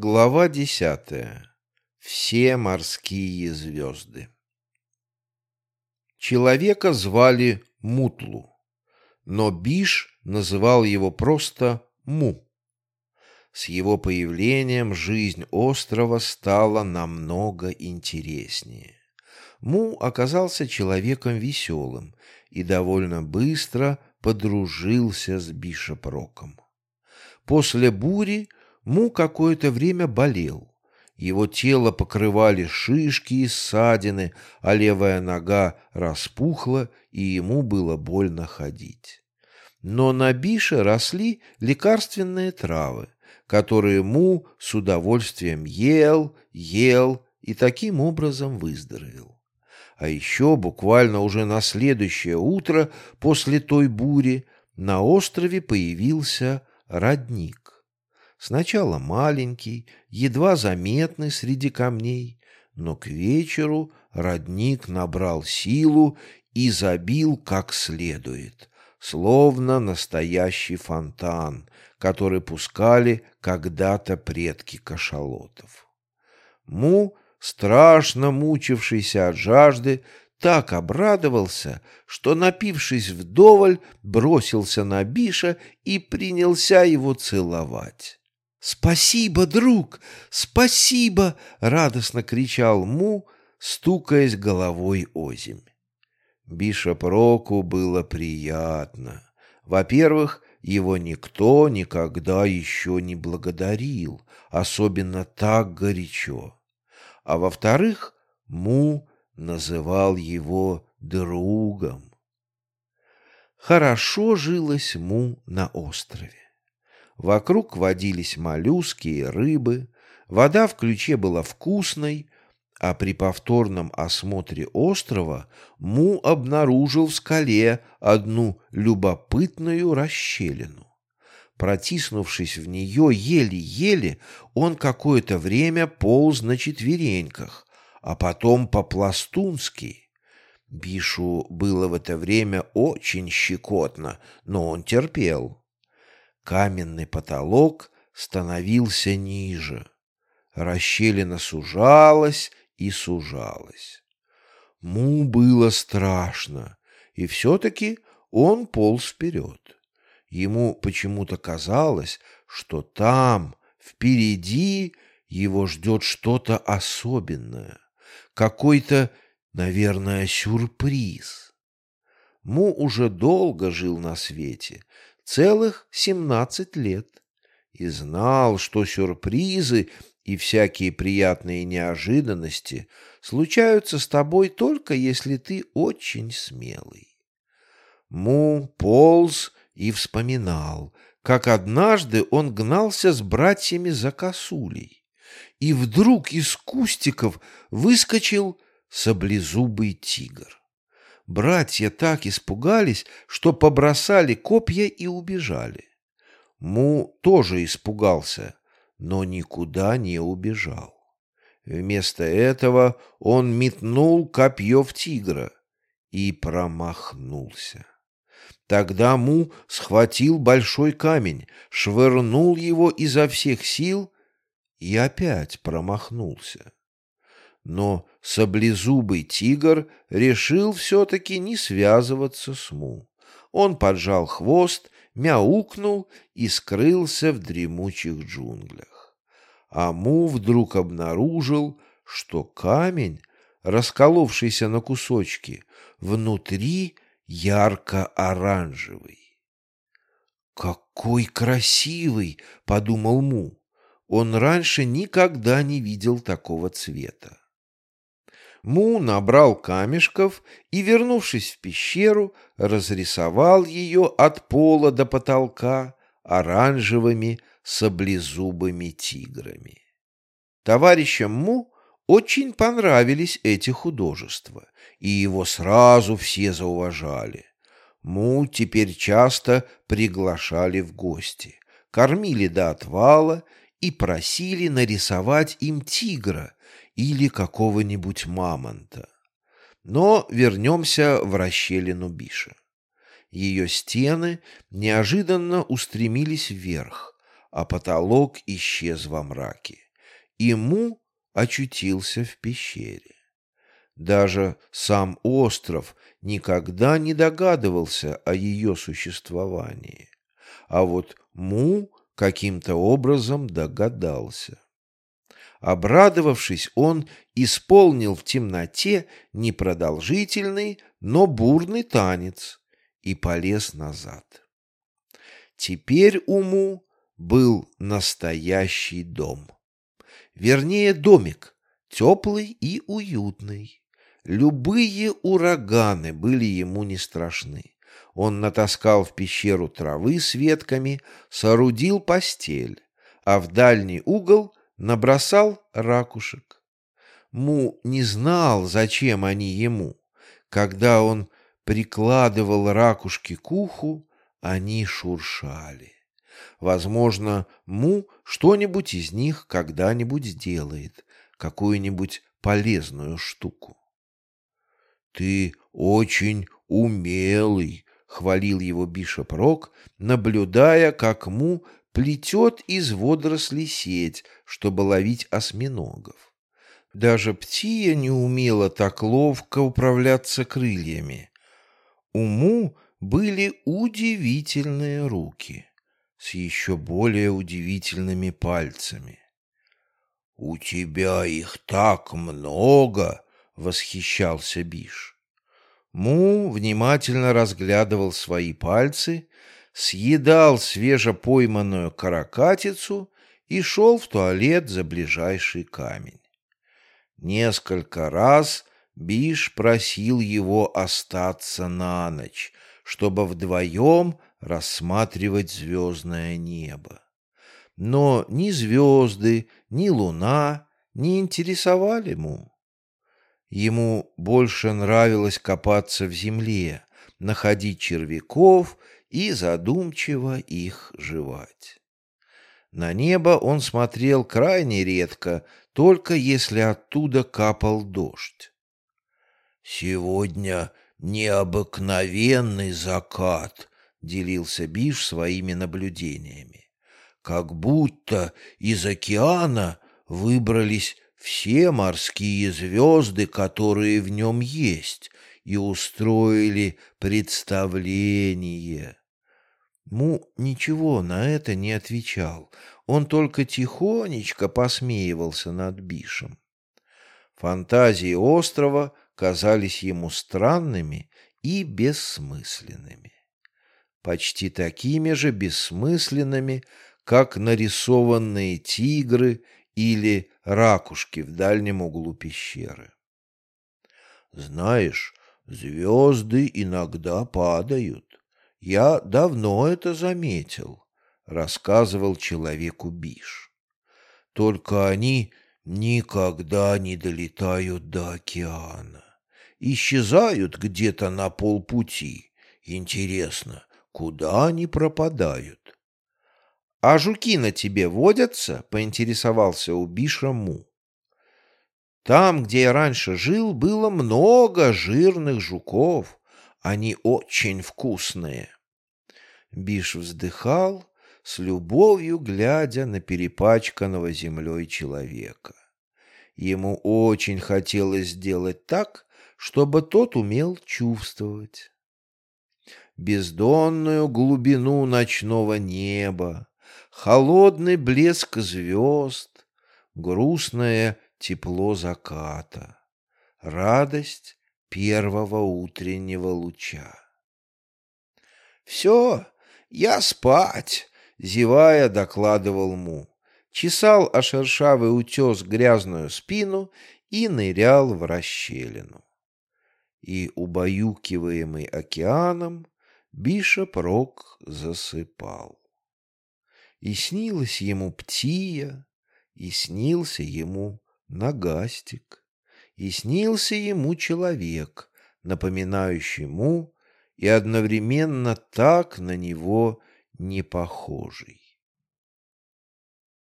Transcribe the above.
Глава десятая. Все морские звезды. Человека звали Мутлу, но Биш называл его просто Му. С его появлением жизнь острова стала намного интереснее. Му оказался человеком веселым и довольно быстро подружился с Бишопроком. После бури Му какое-то время болел. Его тело покрывали шишки и ссадины, а левая нога распухла, и ему было больно ходить. Но на Бише росли лекарственные травы, которые Му с удовольствием ел, ел и таким образом выздоровел. А еще буквально уже на следующее утро после той бури на острове появился родник. Сначала маленький, едва заметный среди камней, но к вечеру родник набрал силу и забил как следует, словно настоящий фонтан, который пускали когда-то предки кашалотов. Му, страшно мучившийся от жажды, так обрадовался, что, напившись вдоволь, бросился на Биша и принялся его целовать. «Спасибо, друг! Спасибо!» — радостно кричал Му, стукаясь головой озимь. Бишоп Року было приятно. Во-первых, его никто никогда еще не благодарил, особенно так горячо. А во-вторых, Му называл его другом. Хорошо жилось Му на острове. Вокруг водились моллюски и рыбы, вода в ключе была вкусной, а при повторном осмотре острова Му обнаружил в скале одну любопытную расщелину. Протиснувшись в нее еле-еле, он какое-то время полз на четвереньках, а потом по-пластунски. Бишу было в это время очень щекотно, но он терпел. Каменный потолок становился ниже. Расщелина сужалась и сужалась. Му было страшно, и все-таки он полз вперед. Ему почему-то казалось, что там, впереди, его ждет что-то особенное, какой-то, наверное, сюрприз. Му уже долго жил на свете, целых семнадцать лет и знал, что сюрпризы и всякие приятные неожиданности случаются с тобой только если ты очень смелый. Му полз и вспоминал, как однажды он гнался с братьями за косулей, и вдруг из кустиков выскочил саблезубый тигр. Братья так испугались, что побросали копья и убежали. Му тоже испугался, но никуда не убежал. Вместо этого он метнул копье в тигра и промахнулся. Тогда Му схватил большой камень, швырнул его изо всех сил и опять промахнулся. Но саблезубый тигр решил все-таки не связываться с Му. Он поджал хвост, мяукнул и скрылся в дремучих джунглях. А Му вдруг обнаружил, что камень, расколовшийся на кусочки, внутри ярко-оранжевый. «Какой красивый!» — подумал Му. Он раньше никогда не видел такого цвета. Му набрал камешков и, вернувшись в пещеру, разрисовал ее от пола до потолка оранжевыми саблезубыми тиграми. Товарищам Му очень понравились эти художества, и его сразу все зауважали. Му теперь часто приглашали в гости, кормили до отвала и просили нарисовать им тигра или какого-нибудь мамонта. Но вернемся в расщелину Биша. Ее стены неожиданно устремились вверх, а потолок исчез во мраке, и очутился в пещере. Даже сам остров никогда не догадывался о ее существовании, а вот Му каким-то образом догадался. Обрадовавшись, он исполнил в темноте непродолжительный, но бурный танец и полез назад. Теперь уму был настоящий дом. Вернее, домик, теплый и уютный. Любые ураганы были ему не страшны. Он натаскал в пещеру травы с ветками, соорудил постель, а в дальний угол набросал ракушек. Му не знал, зачем они ему. Когда он прикладывал ракушки к уху, они шуршали. Возможно, Му что-нибудь из них когда-нибудь сделает, какую-нибудь полезную штуку. «Ты очень умелый», — хвалил его Бишоп Рок, наблюдая, как Му плетет из водорослей сеть, чтобы ловить осьминогов. Даже птия не умела так ловко управляться крыльями. Уму были удивительные руки с еще более удивительными пальцами. «У тебя их так много!» — восхищался Биш. Му внимательно разглядывал свои пальцы, съедал свежепойманную каракатицу и шел в туалет за ближайший камень. Несколько раз Биш просил его остаться на ночь, чтобы вдвоем рассматривать звездное небо. Но ни звезды, ни луна не интересовали ему. Ему больше нравилось копаться в земле, находить червяков и задумчиво их жевать. На небо он смотрел крайне редко, только если оттуда капал дождь. «Сегодня необыкновенный закат», — делился Биш своими наблюдениями. «Как будто из океана выбрались все морские звезды, которые в нем есть, и устроили представление». Му ничего на это не отвечал. Он только тихонечко посмеивался над Бишем. Фантазии острова казались ему странными и бессмысленными. Почти такими же бессмысленными, как нарисованные тигры или ракушки в дальнем углу пещеры. Знаешь, звезды иногда падают. Я давно это заметил, рассказывал человеку Биш. Только они никогда не долетают до океана. Исчезают где-то на полпути. Интересно, куда они пропадают? — А жуки на тебе водятся? — поинтересовался у Биша Му. Там, где я раньше жил, было много жирных жуков. Они очень вкусные. Биш вздыхал, с любовью глядя на перепачканного землей человека. Ему очень хотелось сделать так, чтобы тот умел чувствовать. Бездонную глубину ночного неба, холодный блеск звезд, грустное тепло заката, радость первого утреннего луча. «Все, я спать!» — зевая докладывал Му. Чесал о шершавый утес грязную спину и нырял в расщелину. И, убаюкиваемый океаном, Бишоп Рок засыпал. И снилась ему птия, и снился ему нагастик и снился ему человек, напоминающий ему и одновременно так на него не похожий.